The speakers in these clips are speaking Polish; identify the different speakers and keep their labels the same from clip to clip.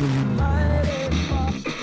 Speaker 1: Mighty boss.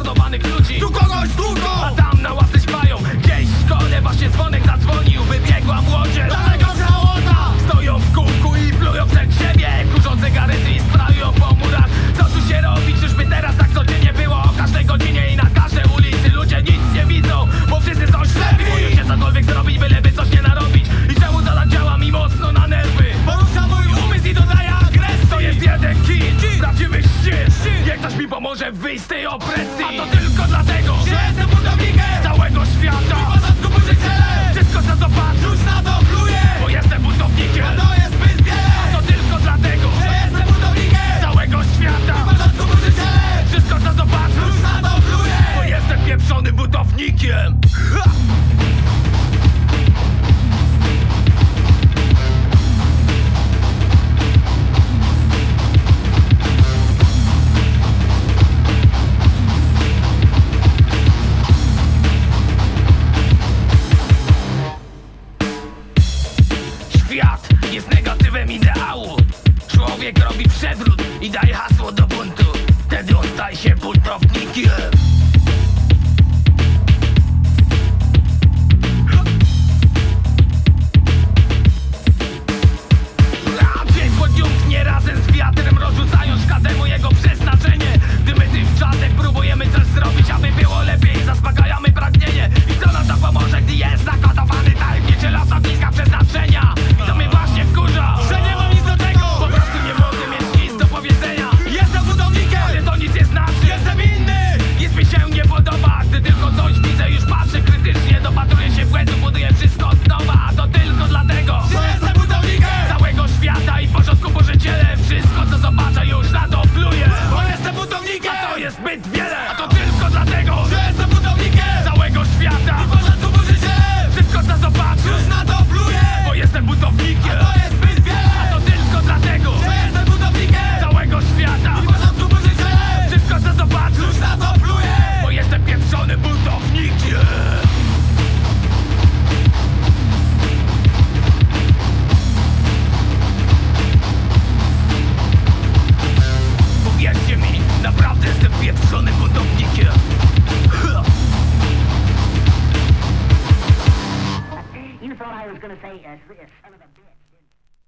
Speaker 1: zamordowanych ludzi. Tu kogoś długo, A to tylko dlatego, że jestem budownikiem Całego świata. I podatku budżet Wszystko co zobaczysz na to pluje Bo jestem budownikiem człowiek robi przewrót i daje hasło do buntu. Wtedy on staje się buntownikiem jest
Speaker 2: zbyt! A That's it.